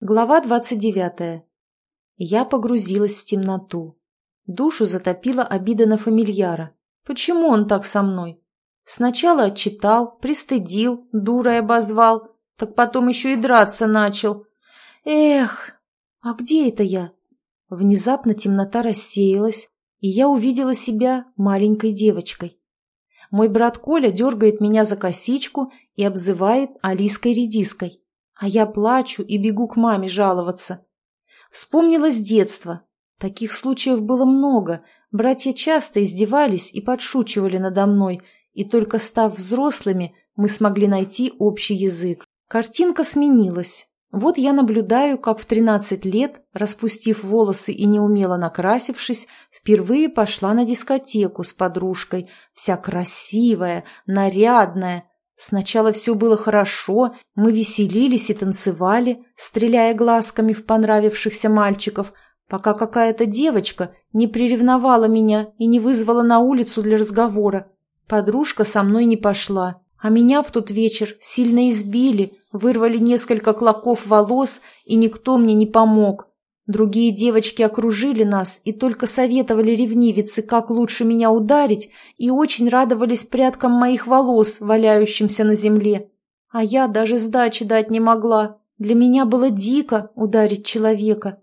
Глава двадцать девятая. Я погрузилась в темноту. Душу затопила обида на фамильяра. Почему он так со мной? Сначала отчитал, пристыдил, дурой обозвал, так потом еще и драться начал. Эх, а где это я? Внезапно темнота рассеялась, и я увидела себя маленькой девочкой. Мой брат Коля дергает меня за косичку и обзывает Алиской-редиской. А я плачу и бегу к маме жаловаться. Вспомнилось детство. Таких случаев было много. Братья часто издевались и подшучивали надо мной, и только став взрослыми, мы смогли найти общий язык. Картинка сменилась. Вот я наблюдаю, как в 13 лет, распустив волосы и неумело накрасившись, впервые пошла на дискотеку с подружкой, вся красивая, нарядная, Сначала все было хорошо, мы веселились и танцевали, стреляя глазками в понравившихся мальчиков, пока какая-то девочка не приревновала меня и не вызвала на улицу для разговора. Подружка со мной не пошла, а меня в тот вечер сильно избили, вырвали несколько клоков волос, и никто мне не помог. Другие девочки окружили нас и только советовали ревнивице, как лучше меня ударить, и очень радовались прядкам моих волос, валяющимся на земле. А я даже сдачи дать не могла. Для меня было дико ударить человека.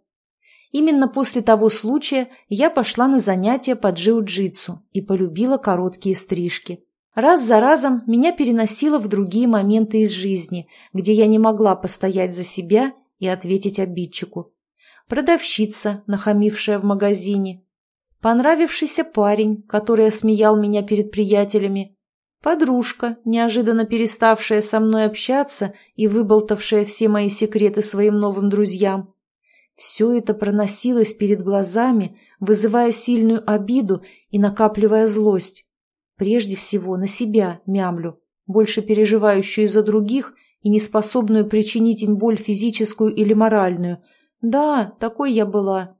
Именно после того случая я пошла на занятия по джиу-джитсу и полюбила короткие стрижки. Раз за разом меня переносило в другие моменты из жизни, где я не могла постоять за себя и ответить обидчику продавщица, нахамившая в магазине, понравившийся парень, который осмеял меня перед приятелями, подружка, неожиданно переставшая со мной общаться и выболтавшая все мои секреты своим новым друзьям. Все это проносилось перед глазами, вызывая сильную обиду и накапливая злость. Прежде всего на себя, мямлю, больше переживающую за других и неспособную причинить им боль физическую или моральную – да, такой я была.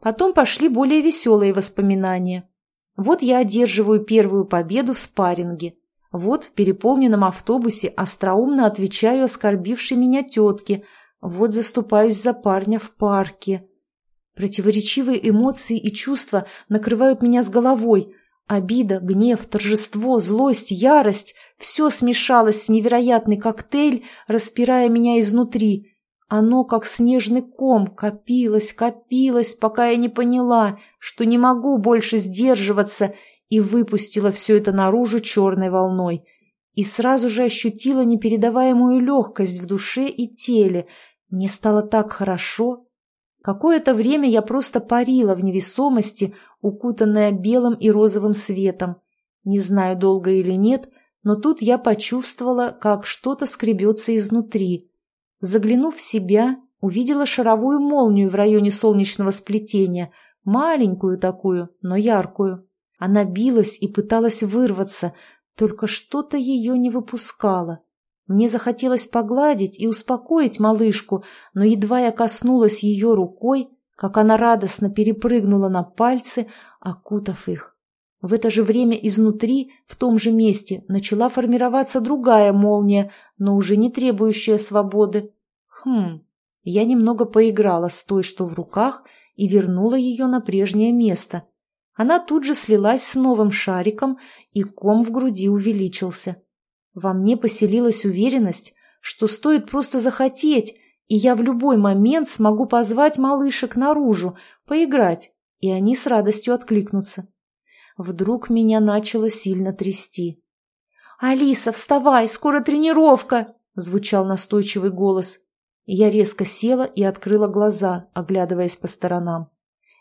Потом пошли более веселые воспоминания. Вот я одерживаю первую победу в спарринге. Вот в переполненном автобусе остроумно отвечаю оскорбившей меня тетке. Вот заступаюсь за парня в парке. Противоречивые эмоции и чувства накрывают меня с головой. Обида, гнев, торжество, злость, ярость – все смешалось в невероятный коктейль, распирая меня изнутри – оно, как снежный ком, копилось, копилось, пока я не поняла, что не могу больше сдерживаться, и выпустила все это наружу черной волной. И сразу же ощутила непередаваемую легкость в душе и теле. Мне стало так хорошо. Какое-то время я просто парила в невесомости, укутанная белым и розовым светом. Не знаю, долго или нет, но тут я почувствовала, как что-то скребется изнутри. Заглянув в себя, увидела шаровую молнию в районе солнечного сплетения, маленькую такую, но яркую. Она билась и пыталась вырваться, только что-то ее не выпускало. Мне захотелось погладить и успокоить малышку, но едва я коснулась ее рукой, как она радостно перепрыгнула на пальцы, окутав их. В это же время изнутри, в том же месте, начала формироваться другая молния, но уже не требующая свободы. Хм, я немного поиграла с той, что в руках, и вернула ее на прежнее место. Она тут же слилась с новым шариком, и ком в груди увеличился. Во мне поселилась уверенность, что стоит просто захотеть, и я в любой момент смогу позвать малышек наружу, поиграть, и они с радостью откликнутся. Вдруг меня начало сильно трясти. «Алиса, вставай, скоро тренировка!» – звучал настойчивый голос. Я резко села и открыла глаза, оглядываясь по сторонам.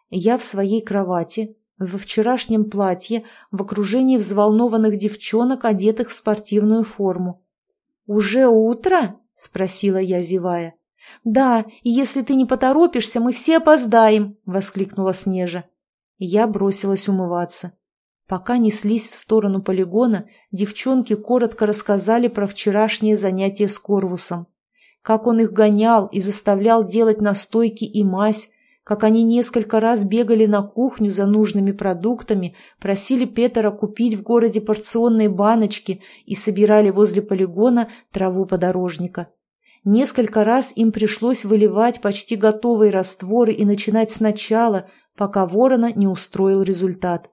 Я в своей кровати, во вчерашнем платье, в окружении взволнованных девчонок, одетых в спортивную форму. «Уже утро?» – спросила я, зевая. «Да, если ты не поторопишься, мы все опоздаем!» – воскликнула Снежа. Я бросилась умываться. Пока неслись в сторону полигона, девчонки коротко рассказали про вчерашнее занятие с Корвусом как он их гонял и заставлял делать настойки и мазь, как они несколько раз бегали на кухню за нужными продуктами, просили Петера купить в городе порционные баночки и собирали возле полигона траву подорожника. Несколько раз им пришлось выливать почти готовые растворы и начинать сначала, пока ворона не устроил результат.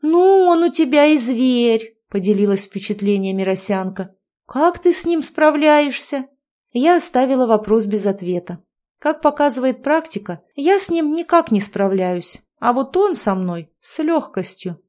«Ну, он у тебя и зверь», — поделилась впечатлениями Росянка. «Как ты с ним справляешься?» Я оставила вопрос без ответа. Как показывает практика, я с ним никак не справляюсь, а вот он со мной с легкостью.